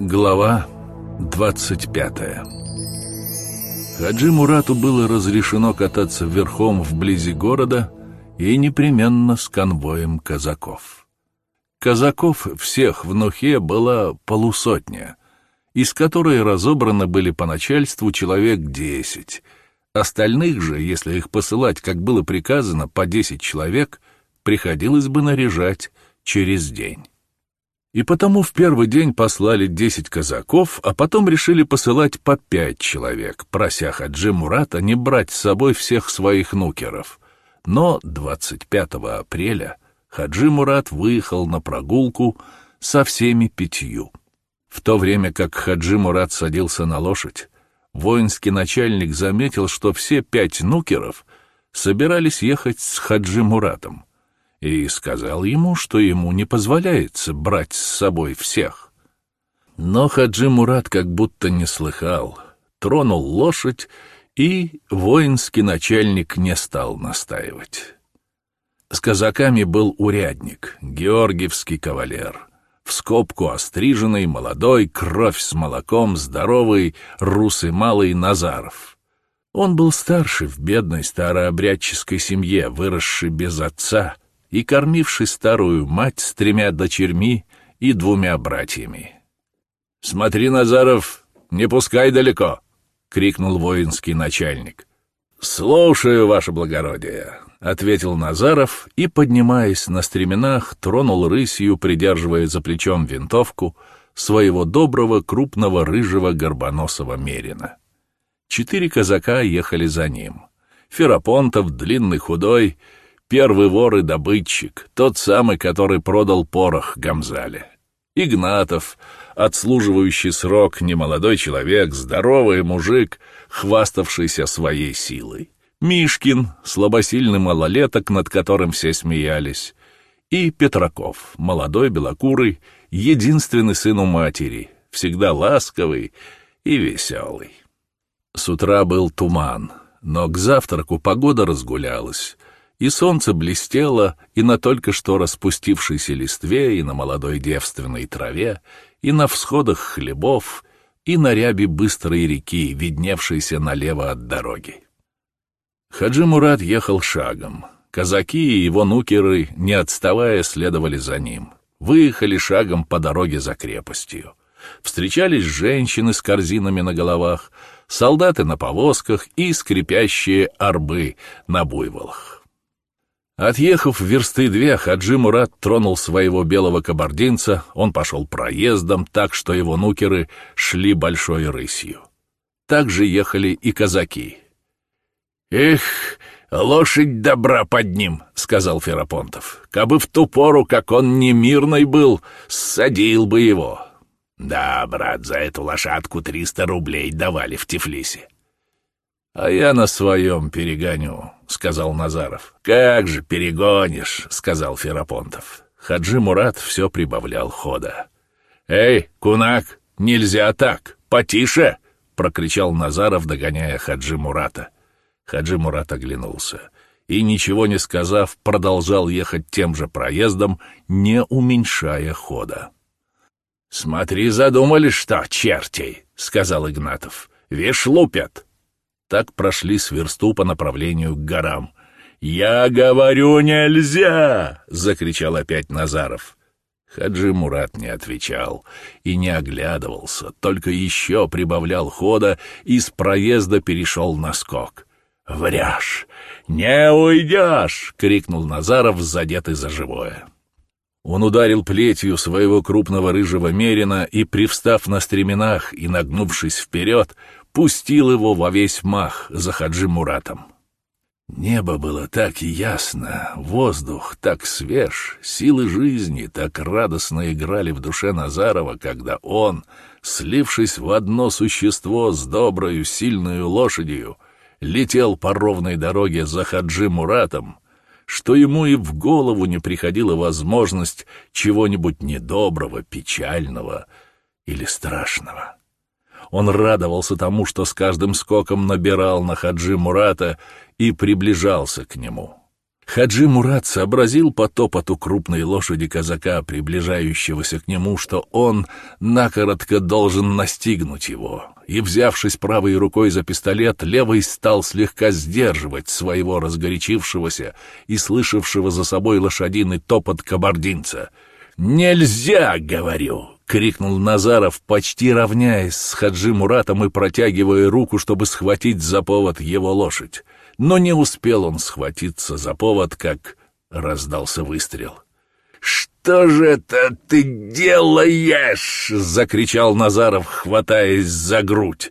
Глава 25 Хаджи Мурату было разрешено кататься верхом вблизи города и непременно с конвоем казаков. Казаков всех в Нухе была полусотня, из которой разобраны были по начальству человек десять. Остальных же, если их посылать, как было приказано, по десять человек, приходилось бы наряжать через день. И потому в первый день послали десять казаков, а потом решили посылать по пять человек, прося Хаджи Мурата не брать с собой всех своих нукеров. Но 25 апреля Хаджи Мурат выехал на прогулку со всеми пятью. В то время как Хаджи Мурат садился на лошадь, воинский начальник заметил, что все пять нукеров собирались ехать с Хаджи Муратом и сказал ему, что ему не позволяется брать с собой всех. Но Хаджи Мурат как будто не слыхал, тронул лошадь, и воинский начальник не стал настаивать. С казаками был урядник, георгиевский кавалер, в скобку остриженный, молодой, кровь с молоком, здоровый, русый малый Назаров. Он был старше в бедной старообрядческой семье, выросший без отца — и кормивший старую мать с тремя дочерьми и двумя братьями. «Смотри, Назаров, не пускай далеко!» — крикнул воинский начальник. «Слушаю, ваше благородие!» — ответил Назаров и, поднимаясь на стременах, тронул рысью, придерживая за плечом винтовку, своего доброго крупного рыжего горбоносого мерина. Четыре казака ехали за ним. Ферапонтов, длинный худой, Первый вор и добытчик, тот самый, который продал порох Гамзале. Игнатов, отслуживающий срок, немолодой человек, здоровый мужик, хваставшийся своей силой. Мишкин, слабосильный малолеток, над которым все смеялись. И Петраков, молодой белокурый, единственный сын у матери, всегда ласковый и веселый. С утра был туман, но к завтраку погода разгулялась — и солнце блестело и на только что распустившейся листве, и на молодой девственной траве, и на всходах хлебов, и на рябе быстрой реки, видневшейся налево от дороги. Хаджи Мурат ехал шагом. Казаки и его нукеры, не отставая, следовали за ним. Выехали шагом по дороге за крепостью. Встречались женщины с корзинами на головах, солдаты на повозках и скрипящие арбы на буйволах. Отъехав версты две, Хаджи Мурат тронул своего белого кабардинца, он пошел проездом так, что его нукеры шли большой рысью. Так же ехали и казаки. «Эх, лошадь добра под ним», — сказал Ферапонтов. «Кабы в ту пору, как он не мирный был, ссадил бы его». «Да, брат, за эту лошадку триста рублей давали в Тифлисе». «А я на своем перегоню», — сказал Назаров. «Как же перегонишь», — сказал Ферапонтов. Хаджи Мурат все прибавлял хода. «Эй, кунак, нельзя так, потише!» — прокричал Назаров, догоняя Хаджи Мурата. Хаджи Мурат оглянулся и, ничего не сказав, продолжал ехать тем же проездом, не уменьшая хода. «Смотри, задумали что, черти!» — сказал Игнатов. «Вишь, лупят!» Так прошли с версту по направлению к горам. «Я говорю, нельзя!» — закричал опять Назаров. Хаджи Мурат не отвечал и не оглядывался, только еще прибавлял хода и с проезда перешел на скок. «Вряж! Не уйдешь!» — крикнул Назаров, задетый за живое. Он ударил плетью своего крупного рыжего мерина и, привстав на стременах и нагнувшись вперед, пустил его во весь мах за Хаджи Муратом. Небо было так ясно, воздух так свеж, силы жизни так радостно играли в душе Назарова, когда он, слившись в одно существо с доброю сильную лошадью, летел по ровной дороге за Хаджи Муратом, что ему и в голову не приходила возможность чего-нибудь недоброго, печального или страшного. Он радовался тому, что с каждым скоком набирал на Хаджи Мурата и приближался к нему. Хаджи Мурат сообразил по топоту крупной лошади казака, приближающегося к нему, что он накоротко должен настигнуть его, и, взявшись правой рукой за пистолет, левой стал слегка сдерживать своего разгорячившегося и слышавшего за собой лошадиный топот кабардинца. «Нельзя, говорю!» — крикнул Назаров, почти равняясь с Хаджи Муратом и протягивая руку, чтобы схватить за повод его лошадь но не успел он схватиться за повод, как раздался выстрел. «Что же это ты делаешь?» — закричал Назаров, хватаясь за грудь.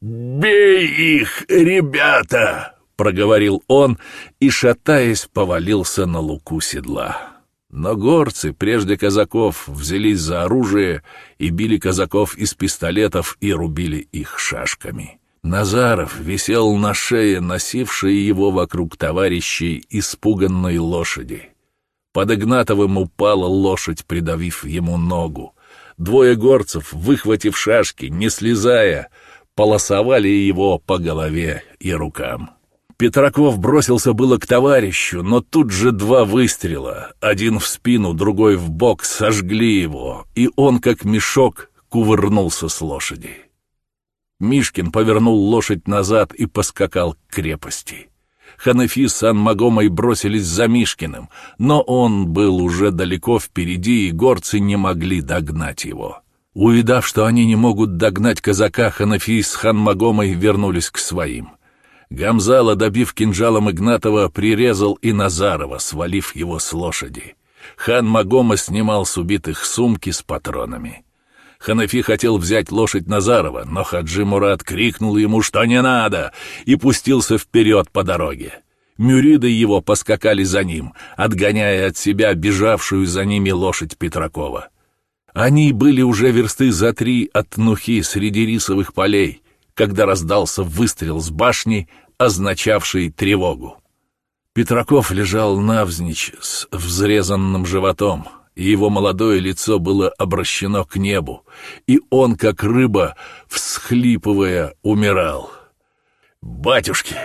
«Бей их, ребята!» — проговорил он и, шатаясь, повалился на луку седла. Но горцы, прежде казаков, взялись за оружие и били казаков из пистолетов и рубили их шашками. Назаров висел на шее, носившей его вокруг товарищей испуганной лошади. Под Игнатовым упала лошадь, придавив ему ногу. Двое горцев, выхватив шашки, не слезая, полосовали его по голове и рукам. Петраков бросился было к товарищу, но тут же два выстрела, один в спину, другой в бок, сожгли его, и он, как мешок, кувырнулся с лошади. Мишкин повернул лошадь назад и поскакал к крепости. Ханафи с Ан-Магомой бросились за Мишкиным, но он был уже далеко впереди, и горцы не могли догнать его. Увидав, что они не могут догнать казака, Ханафи с Хан-Магомой вернулись к своим. Гамзала, добив кинжалом Игнатова, прирезал и Назарова, свалив его с лошади. Хан Магома снимал с убитых сумки с патронами. Ханафи хотел взять лошадь Назарова, но Хаджи Мурат крикнул ему, что не надо, и пустился вперед по дороге. Мюриды его поскакали за ним, отгоняя от себя бежавшую за ними лошадь Петракова. Они были уже версты за три от Нухи среди рисовых полей, когда раздался выстрел с башни, означавший тревогу. Петраков лежал навзничь с взрезанным животом и его молодое лицо было обращено к небу, и он, как рыба, всхлипывая, умирал. «Батюшки,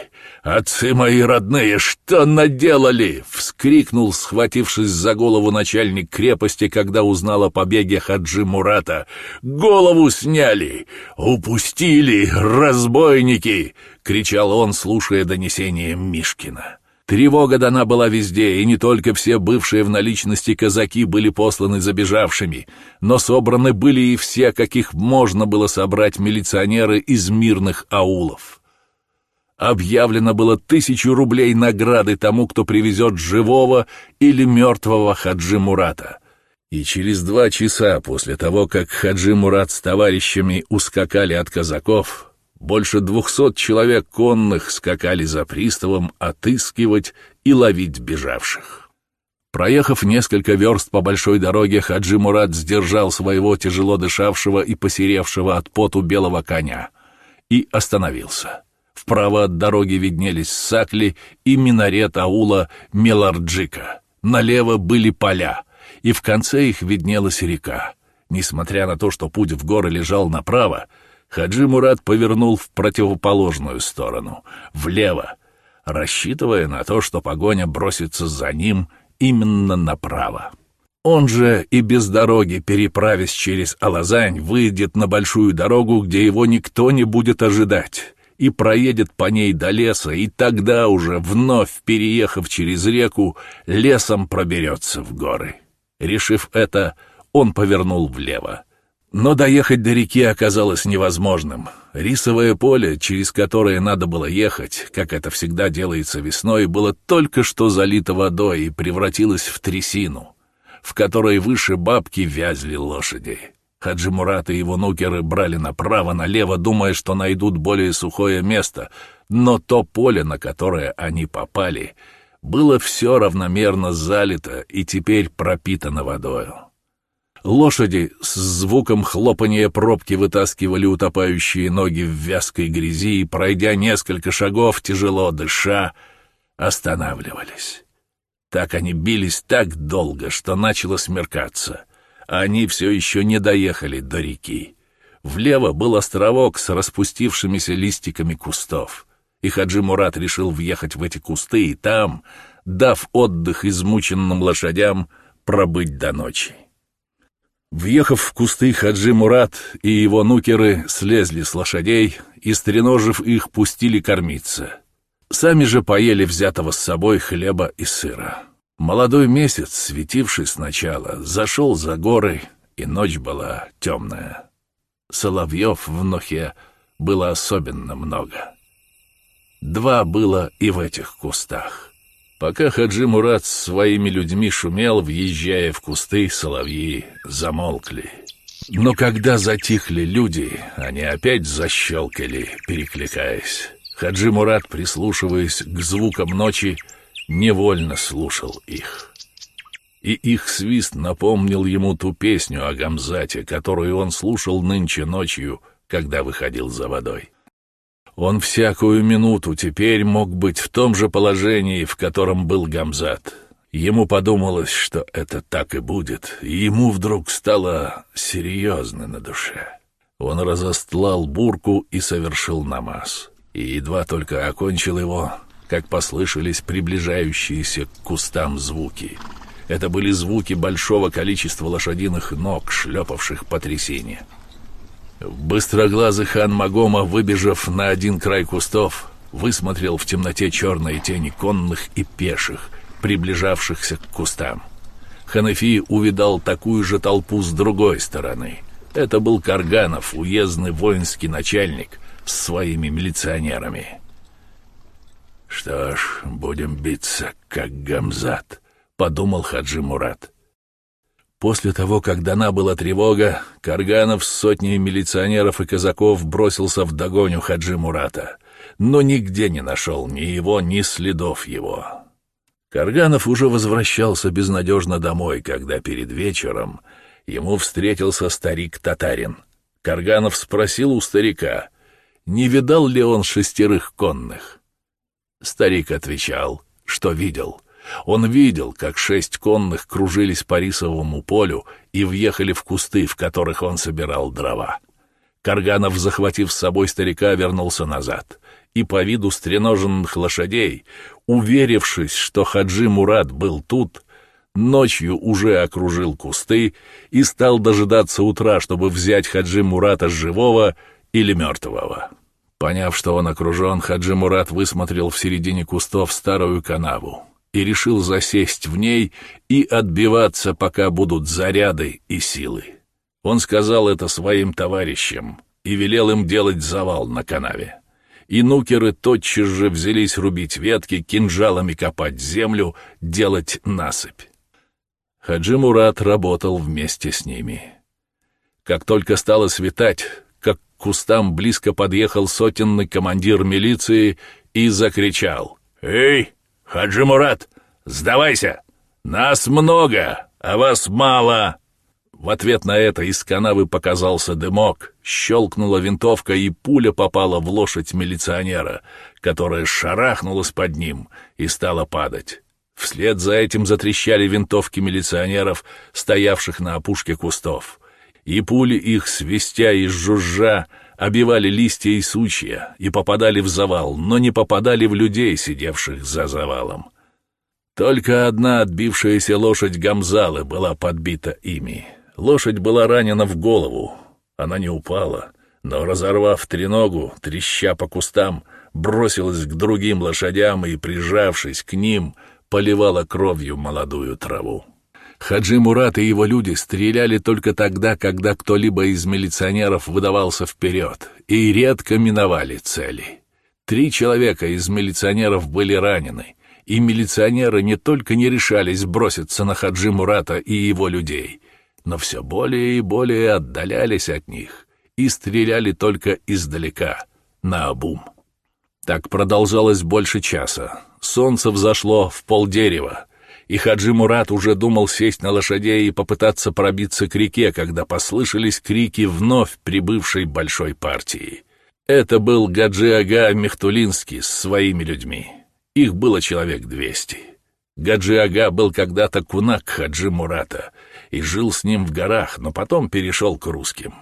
отцы мои родные, что наделали?» — вскрикнул, схватившись за голову начальник крепости, когда узнал о побеге Хаджи Мурата. «Голову сняли! Упустили! Разбойники!» — кричал он, слушая донесение Мишкина. Тревога дана была везде, и не только все бывшие в наличности казаки были посланы забежавшими, но собраны были и все, каких можно было собрать милиционеры из мирных аулов. Объявлено было тысячу рублей награды тому, кто привезет живого или мертвого Хаджи Мурата. И через два часа после того, как Хаджи Мурат с товарищами ускакали от казаков, больше двухсот человек конных скакали за приставом отыскивать и ловить бежавших. Проехав несколько верст по большой дороге, Хаджи Мурат сдержал своего тяжело дышавшего и посеревшего от поту белого коня и остановился. Вправо от дороги виднелись сакли и минарет аула Меларджика. Налево были поля, и в конце их виднелась река. Несмотря на то, что путь в горы лежал направо, Хаджи Мурат повернул в противоположную сторону, влево, рассчитывая на то, что погоня бросится за ним именно направо. Он же и без дороги, переправясь через Алазань, выйдет на большую дорогу, где его никто не будет ожидать, и проедет по ней до леса, и тогда уже, вновь переехав через реку, лесом проберется в горы. Решив это, он повернул влево. Но доехать до реки оказалось невозможным. Рисовое поле, через которое надо было ехать, как это всегда делается весной, было только что залито водой и превратилось в трясину, в которой выше бабки вязли лошади. Хаджи Мурат и его нукеры брали направо-налево, думая, что найдут более сухое место, но то поле, на которое они попали, было все равномерно залито и теперь пропитано водою. Лошади с звуком хлопания пробки вытаскивали утопающие ноги в вязкой грязи и, пройдя несколько шагов, тяжело дыша, останавливались. Так они бились так долго, что начало смеркаться, они все еще не доехали до реки. Влево был островок с распустившимися листиками кустов, и Хаджи Мурат решил въехать в эти кусты и там, дав отдых измученным лошадям пробыть до ночи. Въехав в кусты, Хаджи Мурат и его нукеры слезли с лошадей и, стреножив их, пустили кормиться. Сами же поели взятого с собой хлеба и сыра. Молодой месяц, светивший сначала, зашел за горы, и ночь была темная. Соловьев в Нохе было особенно много. Два было и в этих кустах. Пока Хаджи Мурат своими людьми шумел, въезжая в кусты, соловьи замолкли. Но когда затихли люди, они опять защелкали, перекликаясь. Хаджи Мурат, прислушиваясь к звукам ночи, невольно слушал их. И их свист напомнил ему ту песню о Гамзате, которую он слушал нынче ночью, когда выходил за водой. Он всякую минуту теперь мог быть в том же положении, в котором был Гамзат. Ему подумалось, что это так и будет, и ему вдруг стало серьезно на душе. Он разостлал бурку и совершил намаз. И едва только окончил его, как послышались приближающиеся к кустам звуки. Это были звуки большого количества лошадиных ног, шлепавших по трясине. Быстроглазый хан Магома, выбежав на один край кустов, высмотрел в темноте черные тени конных и пеших, приближавшихся к кустам. Ханафи увидал такую же толпу с другой стороны. Это был Карганов, уездный воинский начальник, с своими милиционерами. «Что ж, будем биться, как Гамзат», — подумал Хаджи Мурат. После того, как дана была тревога, Карганов с сотней милиционеров и казаков бросился в догоню Хаджи Мурата, но нигде не нашел ни его, ни следов его. Карганов уже возвращался безнадежно домой, когда перед вечером ему встретился старик-татарин. Карганов спросил у старика, не видал ли он шестерых конных. Старик отвечал, что видел — он видел, как шесть конных кружились по рисовому полю и въехали в кусты, в которых он собирал дрова. Карганов, захватив с собой старика, вернулся назад. И по виду стреноженных лошадей, уверившись, что Хаджи Мурат был тут, ночью уже окружил кусты и стал дожидаться утра, чтобы взять Хаджи Мурата живого или мертвого. Поняв, что он окружен, Хаджи Мурат высмотрел в середине кустов старую канаву и решил засесть в ней и отбиваться, пока будут заряды и силы. Он сказал это своим товарищам и велел им делать завал на канаве. И нукеры тотчас же взялись рубить ветки, кинжалами копать землю, делать насыпь. Хаджи Мурат работал вместе с ними. Как только стало светать, как к кустам близко подъехал сотенный командир милиции и закричал «Эй, «Хаджи Мурат, сдавайся! Нас много, а вас мало!» В ответ на это из канавы показался дымок, щелкнула винтовка, и пуля попала в лошадь милиционера, которая шарахнулась под ним и стала падать. Вслед за этим затрещали винтовки милиционеров, стоявших на опушке кустов. И пули их, свистя и жужжа, обивали листья и сучья и попадали в завал, но не попадали в людей, сидевших за завалом. Только одна отбившаяся лошадь Гамзалы была подбита ими. Лошадь была ранена в голову. Она не упала, но, разорвав треногу, треща по кустам, бросилась к другим лошадям и, прижавшись к ним, поливала кровью молодую траву. Хаджи Мурат и его люди стреляли только тогда, когда кто-либо из милиционеров выдавался вперед, и редко миновали цели. Три человека из милиционеров были ранены, и милиционеры не только не решались броситься на Хаджи Мурата и его людей, но все более и более отдалялись от них и стреляли только издалека, на обум. Так продолжалось больше часа. Солнце взошло в полдерева, и Хаджи Мурат уже думал сесть на лошадей и попытаться пробиться к реке, когда послышались крики вновь прибывшей большой партии. Это был Гаджи Ага Мехтулинский с своими людьми. Их было человек двести. Гаджи Ага был когда-то кунак Хаджи Мурата и жил с ним в горах, но потом перешел к русским.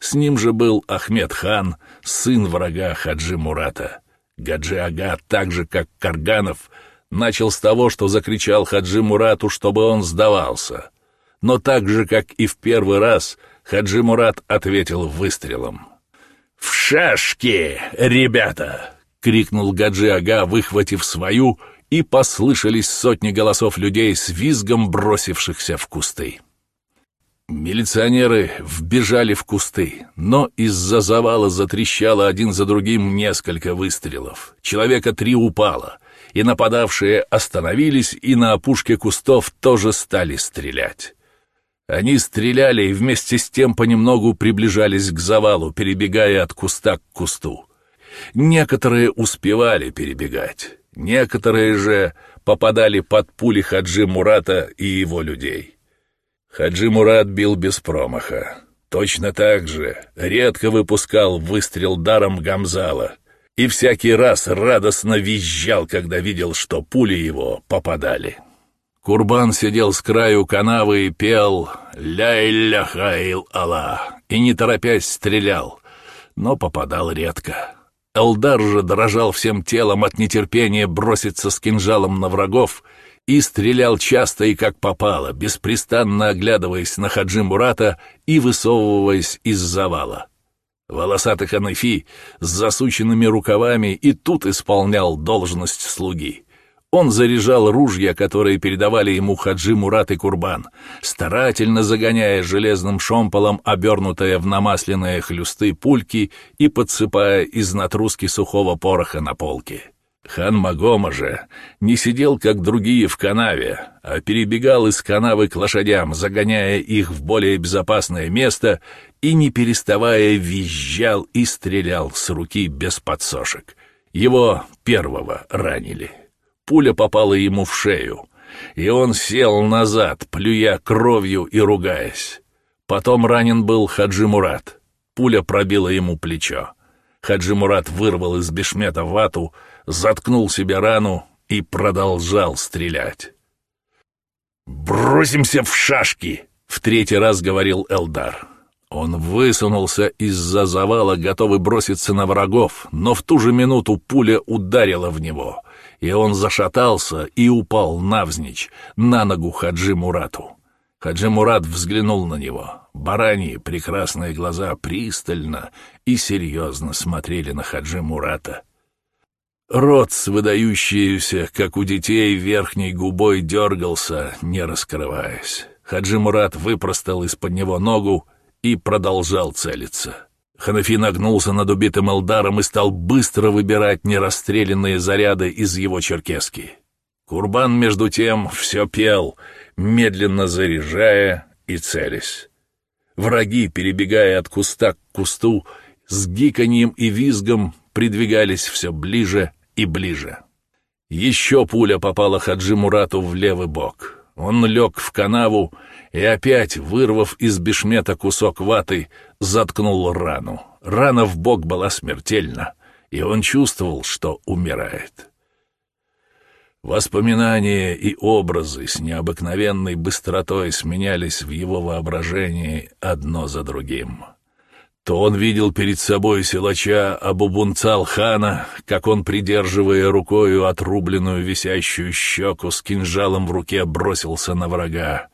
С ним же был Ахмед хан, сын врага Хаджи Мурата. Гаджи Ага, так же как Карганов, Начал с того, что закричал Хаджи Мурату, чтобы он сдавался. Но так же, как и в первый раз, Хаджи Мурат ответил выстрелом. «В шашки, ребята!» — крикнул Гаджи Ага, выхватив свою, и послышались сотни голосов людей с визгом бросившихся в кусты. Милиционеры вбежали в кусты, но из-за завала затрещало один за другим несколько выстрелов. Человека три упало, и нападавшие остановились и на опушке кустов тоже стали стрелять. Они стреляли и вместе с тем понемногу приближались к завалу, перебегая от куста к кусту. Некоторые успевали перебегать, некоторые же попадали под пули Хаджи Мурата и его людей. Хаджи Мурат бил без промаха. Точно так же редко выпускал выстрел даром Гамзала и всякий раз радостно визжал, когда видел, что пули его попадали. Курбан сидел с краю канавы и пел «Ля-илля-хаил Аллах» и, не торопясь, стрелял, но попадал редко. Элдар же дрожал всем телом от нетерпения броситься с кинжалом на врагов и стрелял часто и как попало, беспрестанно оглядываясь на Хаджи Мурата и высовываясь из завала. Волосатый Ханафи с засученными рукавами и тут исполнял должность слуги. Он заряжал ружья, которые передавали ему Хаджи Мурат и Курбан, старательно загоняя железным шомполом обернутые в намасленные хлюсты пульки и подсыпая из натруски сухого пороха на полки. Хан Магома же не сидел, как другие, в канаве, а перебегал из канавы к лошадям, загоняя их в более безопасное место и, не переставая, визжал и стрелял с руки без подсошек. Его первого ранили. Пуля попала ему в шею, и он сел назад, плюя кровью и ругаясь. Потом ранен был Хаджи Мурат. Пуля пробила ему плечо. Хаджи Мурат вырвал из бешмета вату, заткнул себе рану и продолжал стрелять. «Бросимся в шашки!» — в третий раз говорил Элдар. Он высунулся из-за завала, готовый броситься на врагов, но в ту же минуту пуля ударила в него — и он зашатался и упал навзничь на ногу Хаджи Мурату. Хаджи Мурат взглянул на него. Бараньи прекрасные глаза пристально и серьезно смотрели на Хаджи Мурата. Рот с выдающейся, как у детей, верхней губой дергался, не раскрываясь. Хаджи Мурат выпростал из-под него ногу и продолжал целиться. Ханафи нагнулся над убитым Элдаром и стал быстро выбирать нерастрелянные заряды из его черкески. Курбан, между тем, все пел, медленно заряжая и целясь. Враги, перебегая от куста к кусту, с гиканьем и визгом придвигались все ближе и ближе. Еще пуля попала Хаджи Мурату в левый бок. Он лег в канаву и опять, вырвав из бешмета кусок ваты, заткнул рану. Рана в бок была смертельна, и он чувствовал, что умирает. Воспоминания и образы с необыкновенной быстротой сменялись в его воображении одно за другим. То он видел перед собой силача Абубунцал-хана, как он, придерживая рукою отрубленную висящую щеку с кинжалом в руке, бросился на врага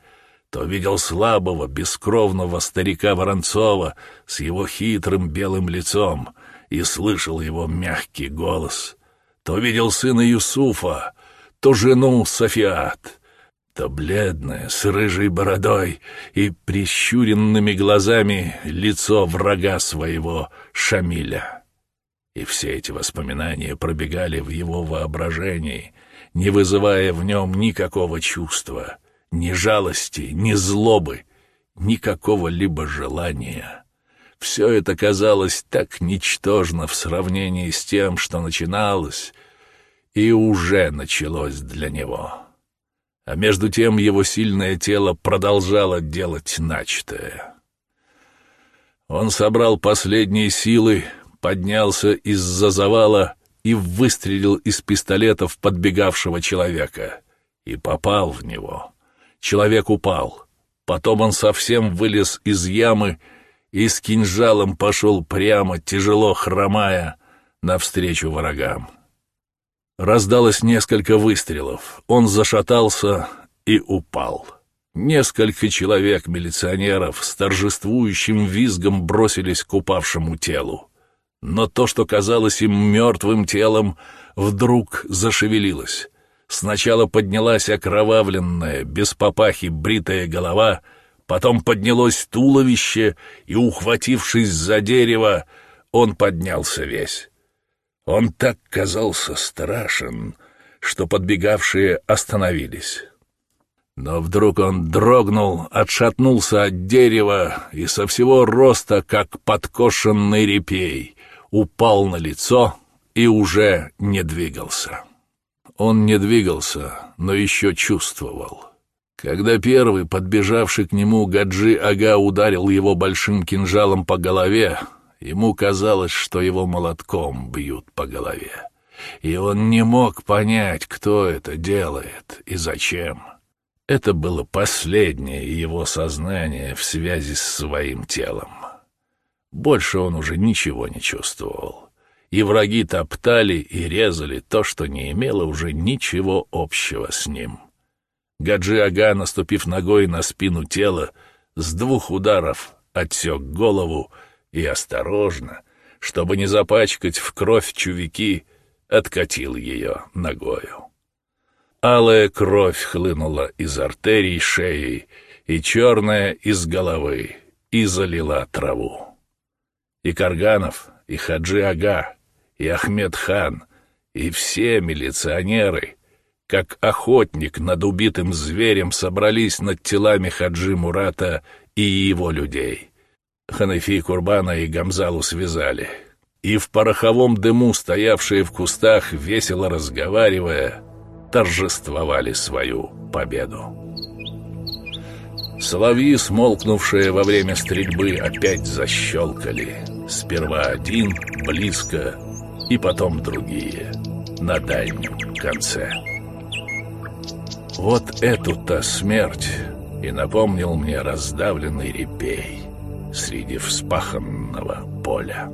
то видел слабого, бескровного старика Воронцова с его хитрым белым лицом и слышал его мягкий голос, то видел сына Юсуфа, то жену Софиат, то бледное, с рыжей бородой и прищуренными глазами лицо врага своего Шамиля. И все эти воспоминания пробегали в его воображении, не вызывая в нем никакого чувства — ни жалости, ни злобы, никакого либо желания. Все это казалось так ничтожно в сравнении с тем, что начиналось и уже началось для него. А между тем его сильное тело продолжало делать начатое. Он собрал последние силы, поднялся из-за завала и выстрелил из пистолета в подбегавшего человека и попал в него. Человек упал. Потом он совсем вылез из ямы и с кинжалом пошел прямо, тяжело хромая, навстречу врагам. Раздалось несколько выстрелов. Он зашатался и упал. Несколько человек-милиционеров с торжествующим визгом бросились к упавшему телу. Но то, что казалось им мертвым телом, вдруг зашевелилось. Сначала поднялась окровавленная, без папахи бритая голова, потом поднялось туловище, и, ухватившись за дерево, он поднялся весь. Он так казался страшен, что подбегавшие остановились. Но вдруг он дрогнул, отшатнулся от дерева и со всего роста, как подкошенный репей, упал на лицо и уже не двигался. Он не двигался, но еще чувствовал. Когда первый, подбежавший к нему, Гаджи-ага ударил его большим кинжалом по голове, Ему казалось, что его молотком бьют по голове. И он не мог понять, кто это делает и зачем. Это было последнее его сознание в связи с своим телом. Больше он уже ничего не чувствовал. И враги топтали и резали то, что не имело уже ничего общего с ним. Гаджи-ага, наступив ногой на спину тела, с двух ударов отсек голову и осторожно, чтобы не запачкать в кровь чувики, откатил ее ногою. Алая кровь хлынула из артерий шеи и черная из головы и залила траву. И Карганов, и Хаджи-ага, и Ахмед-хан, и все милиционеры, как охотник над убитым зверем, собрались над телами Хаджи Мурата и его людей — Ханафи Курбана и Гамзалу связали. И в пороховом дыму, стоявшие в кустах, весело разговаривая, торжествовали свою победу. Соловьи, смолкнувшие во время стрельбы, опять защелкали. Сперва один, близко, и потом другие, на дальнем конце. Вот эту-то смерть и напомнил мне раздавленный репей среди вспаханного поля.